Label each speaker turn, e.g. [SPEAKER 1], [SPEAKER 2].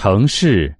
[SPEAKER 1] 城市